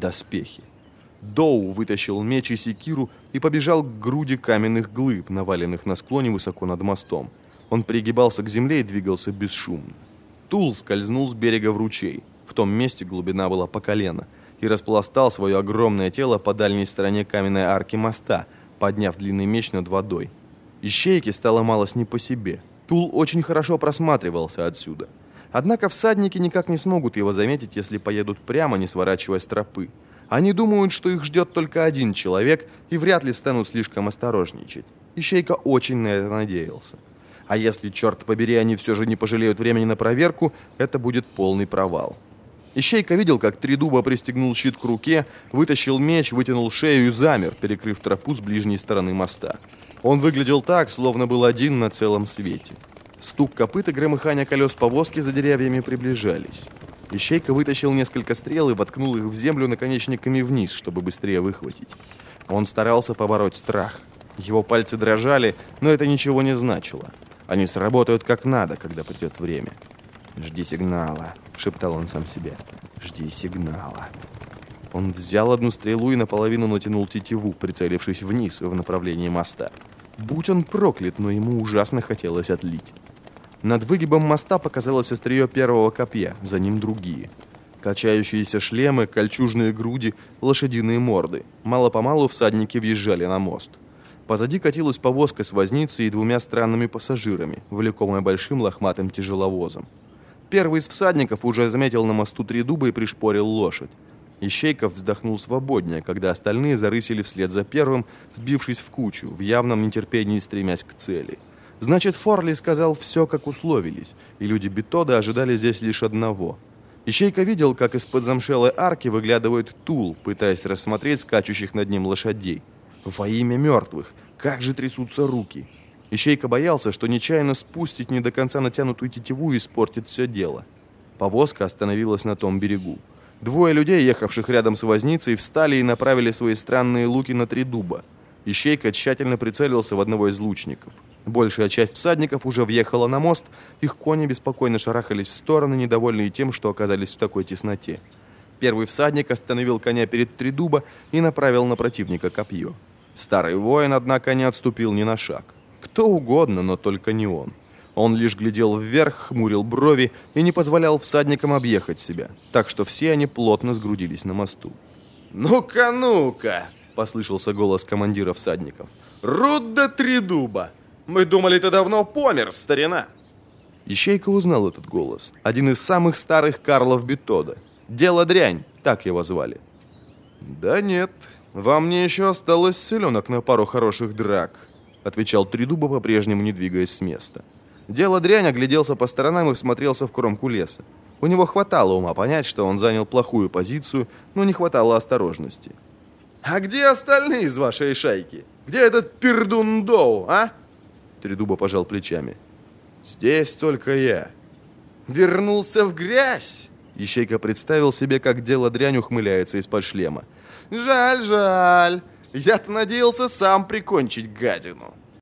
Доспехи. Доу вытащил меч и секиру и побежал к груди каменных глыб, наваленных на склоне высоко над мостом. Он пригибался к земле и двигался бесшумно. Тул скользнул с берега в ручей. В том месте глубина была по колено. И распластал свое огромное тело по дальней стороне каменной арки моста, подняв длинный меч над водой. Ищейке стало малость не по себе. Тул очень хорошо просматривался отсюда. Однако всадники никак не смогут его заметить, если поедут прямо, не сворачивая с тропы. Они думают, что их ждет только один человек и вряд ли станут слишком осторожничать. Ищейка очень на это надеялся. А если, черт побери, они все же не пожалеют времени на проверку, это будет полный провал. Ищейка видел, как Тридуба пристегнул щит к руке, вытащил меч, вытянул шею и замер, перекрыв тропу с ближней стороны моста. Он выглядел так, словно был один на целом свете. Стук копыт и громыхание колес повозки за деревьями приближались. Ищейка вытащил несколько стрел и воткнул их в землю наконечниками вниз, чтобы быстрее выхватить. Он старался побороть страх. Его пальцы дрожали, но это ничего не значило. Они сработают как надо, когда придет время. «Жди сигнала», — шептал он сам себе. «Жди сигнала». Он взял одну стрелу и наполовину натянул тетиву, прицелившись вниз в направлении моста. Будь он проклят, но ему ужасно хотелось отлить. Над выгибом моста показалось острие первого копья, за ним другие. Качающиеся шлемы, кольчужные груди, лошадиные морды. Мало-помалу всадники въезжали на мост. Позади катилась повозка с возницей и двумя странными пассажирами, влекомая большим лохматым тяжеловозом. Первый из всадников уже заметил на мосту три дуба и пришпорил лошадь. Ищейков вздохнул свободнее, когда остальные зарысили вслед за первым, сбившись в кучу, в явном нетерпении стремясь к цели. Значит, Форли сказал все, как условились, и люди Бетода ожидали здесь лишь одного. Ищейка видел, как из-под замшелой арки выглядывает Тул, пытаясь рассмотреть скачущих над ним лошадей. Во имя мертвых, как же трясутся руки. Ищейка боялся, что нечаянно спустить не до конца натянутую тетиву испортит все дело. Повозка остановилась на том берегу. Двое людей, ехавших рядом с возницей, встали и направили свои странные луки на три дуба. Ищейка тщательно прицелился в одного из лучников. Большая часть всадников уже въехала на мост, их кони беспокойно шарахались в стороны, недовольные тем, что оказались в такой тесноте. Первый всадник остановил коня перед Тридуба и направил на противника копье. Старый воин, однако, не отступил ни на шаг. Кто угодно, но только не он. Он лишь глядел вверх, хмурил брови и не позволял всадникам объехать себя, так что все они плотно сгрудились на мосту. «Ну-ка, ну-ка!» — послышался голос командира всадников. «Рудда Тридуба! Мы думали, ты давно помер, старина!» Ищейка узнал этот голос. Один из самых старых Карлов Бетода. Дело дрянь, так его звали. «Да нет, вам мне еще осталось селенок на пару хороших драк», отвечал Тридуба, по-прежнему не двигаясь с места. Дело дрянь огляделся по сторонам и всмотрелся в кромку леса. У него хватало ума понять, что он занял плохую позицию, но не хватало осторожности. «А где остальные из вашей шайки? Где этот пердун Доу, а?» Тридуба пожал плечами. «Здесь только я». «Вернулся в грязь?» Ищейка представил себе, как дело дрянь ухмыляется из-под шлема. «Жаль, жаль. Я-то надеялся сам прикончить гадину».